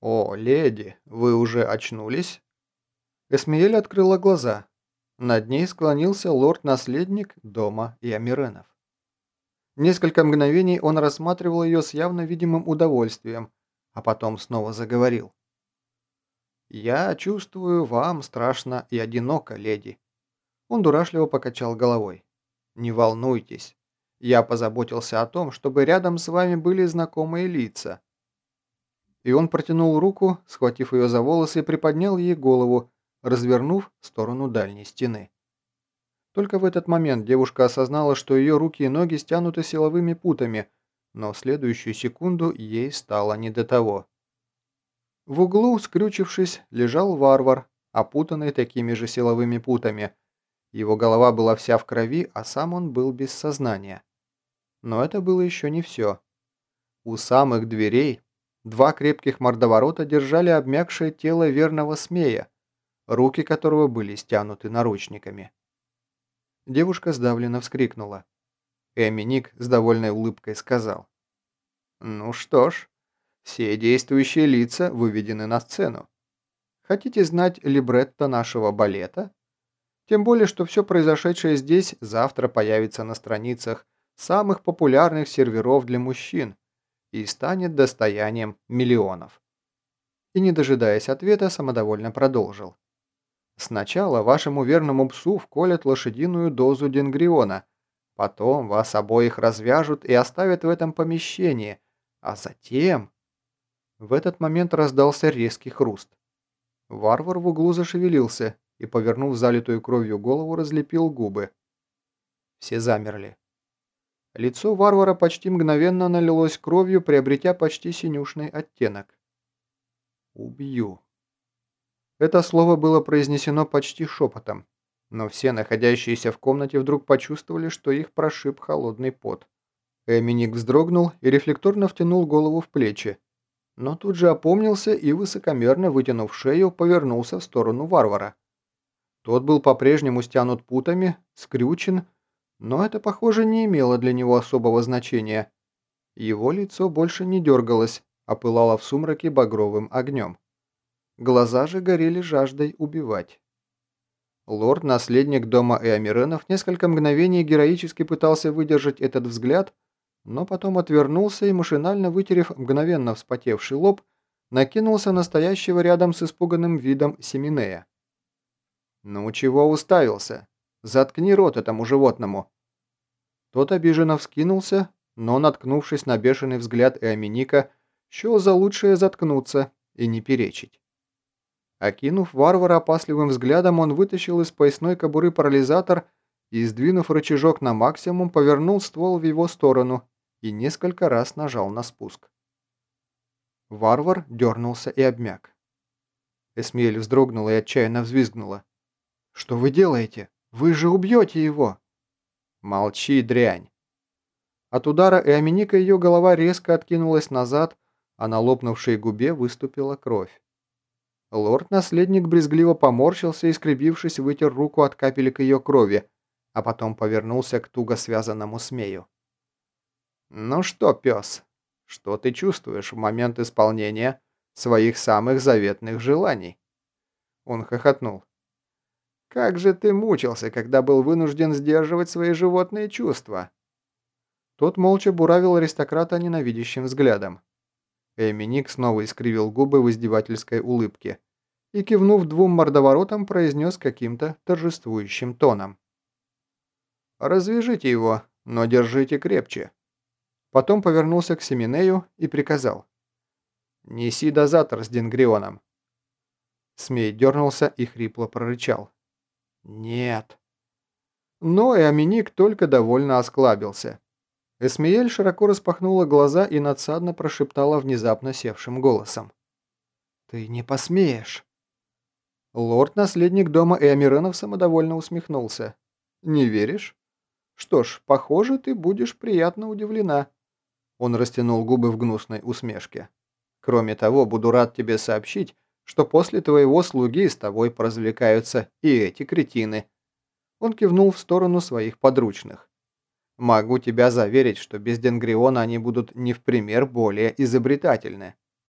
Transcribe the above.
«О, леди, вы уже очнулись?» Эсмиэль открыла глаза. Над ней склонился лорд-наследник дома Ямиренов. Несколько мгновений он рассматривал ее с явно видимым удовольствием, а потом снова заговорил. «Я чувствую, вам страшно и одиноко, леди». Он дурашливо покачал головой. «Не волнуйтесь. Я позаботился о том, чтобы рядом с вами были знакомые лица». И он протянул руку, схватив ее за волосы, и приподнял ей голову, развернув в сторону дальней стены. Только в этот момент девушка осознала, что ее руки и ноги стянуты силовыми путами, но в следующую секунду ей стало не до того. В углу, скрючившись, лежал варвар, опутанный такими же силовыми путами. Его голова была вся в крови, а сам он был без сознания. Но это было еще не все. У самых дверей два крепких мордоворота держали обмякшее тело верного смея, руки которого были стянуты наручниками. Девушка сдавленно вскрикнула. Эми Ник с довольной улыбкой сказал. «Ну что ж, все действующие лица выведены на сцену. Хотите знать либретто нашего балета? Тем более, что все произошедшее здесь завтра появится на страницах самых популярных серверов для мужчин и станет достоянием миллионов. И не дожидаясь ответа, самодовольно продолжил. Сначала вашему верному псу вколят лошадиную дозу денгриона, потом вас обоих развяжут и оставят в этом помещении, а затем... В этот момент раздался резкий хруст. Варвар в углу зашевелился и, повернув залитую кровью голову, разлепил губы. Все замерли. Лицо варвара почти мгновенно налилось кровью, приобретя почти синюшный оттенок. «Убью». Это слово было произнесено почти шепотом, но все находящиеся в комнате вдруг почувствовали, что их прошиб холодный пот. Эминик вздрогнул и рефлекторно втянул голову в плечи, но тут же опомнился и, высокомерно вытянув шею, повернулся в сторону варвара. Тот был по-прежнему стянут путами, скрючен, но это, похоже, не имело для него особого значения. Его лицо больше не дергалось, а пылало в сумраке багровым огнем. Глаза же горели жаждой убивать. Лорд, наследник дома Эомиренов, несколько мгновений героически пытался выдержать этот взгляд, но потом отвернулся и, машинально вытерев мгновенно вспотевший лоб, накинулся настоящего рядом с испуганным видом Семинея. «Ну чего уставился? Заткни рот этому животному!» Тот обиженно вскинулся, но, наткнувшись на бешеный взгляд Эоминика, счел за лучшее заткнуться и не перечить. Окинув варвара опасливым взглядом, он вытащил из поясной кобуры парализатор и, сдвинув рычажок на максимум, повернул ствол в его сторону и несколько раз нажал на спуск. Варвар дернулся и обмяк. Эсмеэль вздрогнула и отчаянно взвизгнула. «Что вы делаете? Вы же убьете его!» «Молчи, дрянь!» От удара Эоминика ее голова резко откинулась назад, а на лопнувшей губе выступила кровь. Лорд-наследник брезгливо поморщился и, скребившись, вытер руку от капелек ее крови, а потом повернулся к туго связанному смею. «Ну что, пес, что ты чувствуешь в момент исполнения своих самых заветных желаний?» Он хохотнул. «Как же ты мучился, когда был вынужден сдерживать свои животные чувства?» Тот молча буравил аристократа ненавидящим взглядом. Эминик снова искривил губы в издевательской улыбке и, кивнув двум мордоворотам, произнес каким-то торжествующим тоном. «Развяжите его, но держите крепче». Потом повернулся к Семинею и приказал. «Неси дозатор с Денгрионом». Смей дернулся и хрипло прорычал. «Нет». Но и Аминик только довольно осклабился. Эсмиель широко распахнула глаза и надсадно прошептала внезапно севшим голосом. «Ты не посмеешь!» Лорд-наследник дома Эмиренов самодовольно усмехнулся. «Не веришь? Что ж, похоже, ты будешь приятно удивлена». Он растянул губы в гнусной усмешке. «Кроме того, буду рад тебе сообщить, что после твоего слуги с тобой поразвлекаются и эти кретины». Он кивнул в сторону своих подручных. Могу тебя заверить, что без Денгриона они будут не в пример более изобретательны.